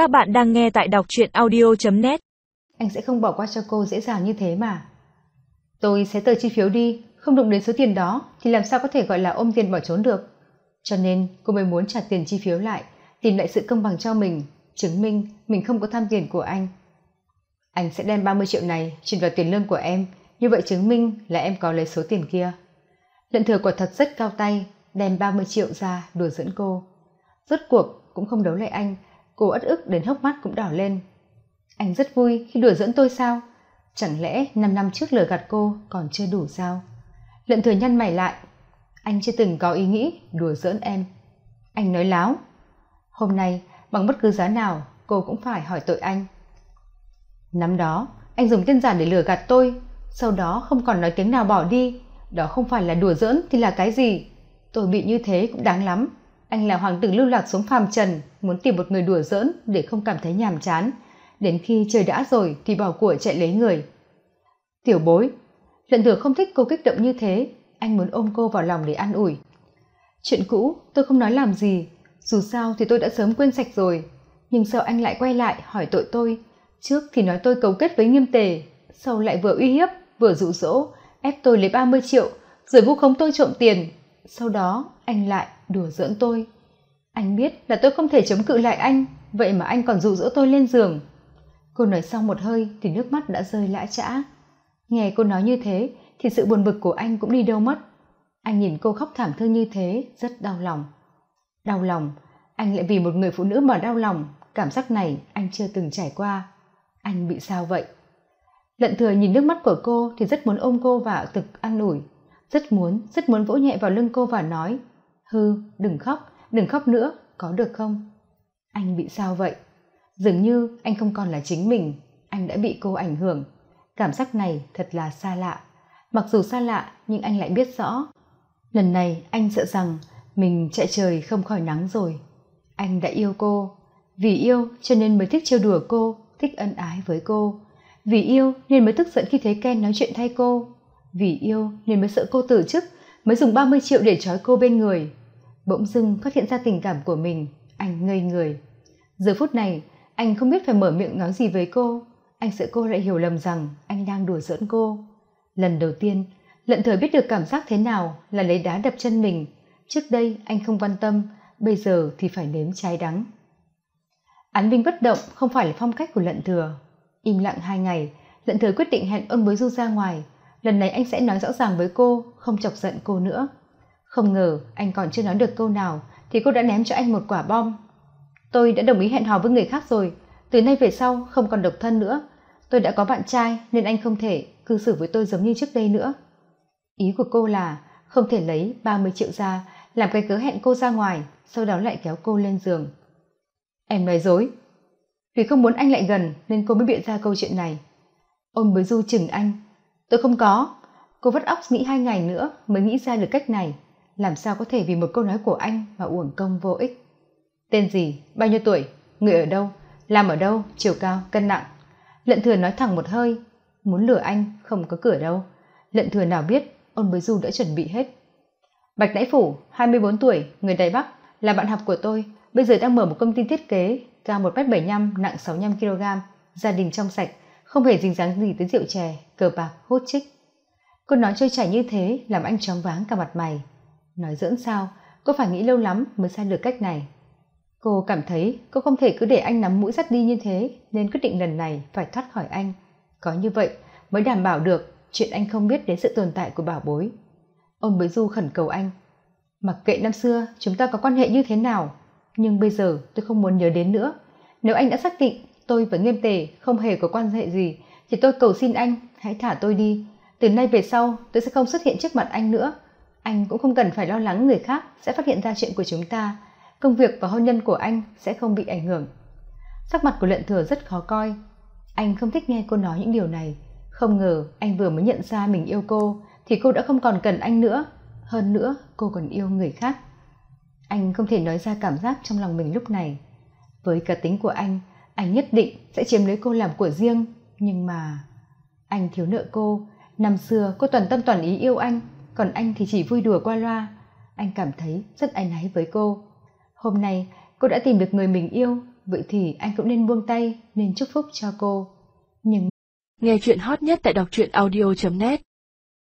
Các bạn đang nghe tại đọc truyện audio.net Anh sẽ không bỏ qua cho cô dễ dàng như thế mà. Tôi sẽ tờ chi phiếu đi, không đụng đến số tiền đó thì làm sao có thể gọi là ôm tiền bỏ trốn được. Cho nên cô mới muốn trả tiền chi phiếu lại, tìm lại sự công bằng cho mình, chứng minh mình không có tham tiền của anh. Anh sẽ đem ba mươi triệu này chuyển vào tiền lương của em, như vậy chứng minh là em có lấy số tiền kia. Lận thừa quả thật rất cao tay, đem ba mươi triệu ra đùa dẫn cô. Rốt cuộc cũng không đấu lại anh, cô ất ức đến hốc mắt cũng đỏ lên. Anh rất vui khi đùa dẫn tôi sao? Chẳng lẽ năm năm trước lừa gạt cô còn chưa đủ sao? Lận thừa nhăn mày lại. Anh chưa từng có ý nghĩ đùa giỡn em. Anh nói láo. Hôm nay, bằng bất cứ giá nào, cô cũng phải hỏi tội anh. Năm đó, anh dùng tên giả để lừa gạt tôi, sau đó không còn nói tiếng nào bỏ đi. Đó không phải là đùa giỡn thì là cái gì? Tôi bị như thế cũng đáng lắm. Anh là hoàng tử lưu lạc xuống phàm trần, muốn tìm một người đùa giỡn để không cảm thấy nhàm chán. Đến khi trời đã rồi thì bỏ của chạy lấy người. Tiểu bối, lận thừa không thích cô kích động như thế, anh muốn ôm cô vào lòng để an ủi. Chuyện cũ tôi không nói làm gì, dù sao thì tôi đã sớm quên sạch rồi. Nhưng sao anh lại quay lại hỏi tội tôi? Trước thì nói tôi cấu kết với nghiêm tề, sau lại vừa uy hiếp, vừa dụ dỗ, ép tôi lấy ba mươi triệu, rồi vu khống tôi trộm tiền. Sau đó anh lại đùa giỡn tôi. Anh biết là tôi không thể chống cự lại anh, vậy mà anh còn dụ dỗ tôi lên giường. Cô nói xong một hơi thì nước mắt đã rơi lã chã. Nghe cô nói như thế thì sự buồn bực của anh cũng đi đâu mất. Anh nhìn cô khóc thảm thương như thế, rất đau lòng. Đau lòng, anh lại vì một người phụ nữ mà đau lòng, cảm giác này anh chưa từng trải qua. Anh bị sao vậy? Lận thừa nhìn nước mắt của cô thì rất muốn ôm cô vào thực an ủi. Rất muốn, rất muốn vỗ nhẹ vào lưng cô và nói Hư, đừng khóc, đừng khóc nữa, có được không? Anh bị sao vậy? Dường như anh không còn là chính mình, anh đã bị cô ảnh hưởng. Cảm giác này thật là xa lạ. Mặc dù xa lạ nhưng anh lại biết rõ. Lần này anh sợ rằng mình chạy trời không khỏi nắng rồi. Anh đã yêu cô. Vì yêu cho nên mới thích trêu đùa cô, thích ân ái với cô. Vì yêu nên mới tức giận khi thấy Ken nói chuyện thay cô. Vì yêu nên mới sợ cô từ chức, mới dùng 30 triệu để trói cô bên người. Bỗng dưng phát hiện ra tình cảm của mình, anh ngây người. Giờ phút này, anh không biết phải mở miệng nói gì với cô. Anh sợ cô lại hiểu lầm rằng anh đang đùa giỡn cô. Lần đầu tiên, lận thời biết được cảm giác thế nào là lấy đá đập chân mình. Trước đây anh không quan tâm, bây giờ thì phải nếm trái đắng. Án binh bất động không phải là phong cách của lận thừa. Im lặng hai ngày, lận thừa quyết định hẹn ôn bối du ra ngoài. Lần này anh sẽ nói rõ ràng với cô, không chọc giận cô nữa. Không ngờ anh còn chưa nói được câu nào thì cô đã ném cho anh một quả bom. Tôi đã đồng ý hẹn hò với người khác rồi, từ nay về sau không còn độc thân nữa. Tôi đã có bạn trai nên anh không thể cư xử với tôi giống như trước đây nữa. Ý của cô là không thể lấy 30 triệu ra làm cái cớ hẹn cô ra ngoài, sau đó lại kéo cô lên giường. Em nói dối. Vì không muốn anh lại gần nên cô mới biện ra câu chuyện này. Ôm bới Du chừng anh. Tôi không có. Cô vắt óc nghĩ hai ngày nữa mới nghĩ ra được cách này làm sao có thể vì một câu nói của anh mà uổng công vô ích? Tên gì? Bao nhiêu tuổi? Người ở đâu? Làm ở đâu? Chiều cao, cân nặng. Lận thừa nói thẳng một hơi. Muốn lừa anh, không có cửa đâu. Lận thừa nào biết ôn bới du đã chuẩn bị hết. Bạch đãi phủ, hai mươi bốn tuổi, người đài bắc, là bạn học của tôi. Bây giờ đang mở một công ty thiết kế, cao một m bảy năm nặng sáu mươi kg gia đình trong sạch, không hề dính dáng gì tới rượu chè, cờ bạc, hút chích. Cô nói trôi chảy như thế, làm anh choáng váng cả mặt mày nói dỡn sao, cô phải nghĩ lâu lắm mới sai được cách này. Cô cảm thấy cô không thể cứ để anh nắm mũi dắt đi như thế, nên quyết định lần này phải thoát khỏi anh. Có như vậy mới đảm bảo được chuyện anh không biết đến sự tồn tại của bảo bối. Ông bới du khẩn cầu anh, mặc kệ năm xưa chúng ta có quan hệ như thế nào, nhưng bây giờ tôi không muốn nhớ đến nữa. Nếu anh đã xác định tôi và nghiêm tề không hề có quan hệ gì, thì tôi cầu xin anh hãy thả tôi đi. Từ nay về sau, tôi sẽ không xuất hiện trước mặt anh nữa anh cũng không cần phải lo lắng người khác sẽ phát hiện ra chuyện của chúng ta. Công việc và hôn nhân của anh sẽ không bị ảnh hưởng. Sắc mặt của lận thừa rất khó coi. Anh không thích nghe cô nói những điều này. Không ngờ anh vừa mới nhận ra mình yêu cô thì cô đã không còn cần anh nữa. Hơn nữa, cô còn yêu người khác. Anh không thể nói ra cảm giác trong lòng mình lúc này. Với cá tính của anh anh nhất định sẽ chiếm lấy cô làm của riêng. Nhưng mà anh thiếu nợ cô. Năm xưa, cô toàn tâm toàn ý yêu anh còn anh thì chỉ vui đùa qua loa. Anh cảm thấy rất áy náy với cô. Hôm nay, cô đã tìm được người mình yêu. Vậy thì anh cũng nên buông tay, nên chúc phúc cho cô. Nhưng nghe chuyện hot nhất tại đọc truyện audio net.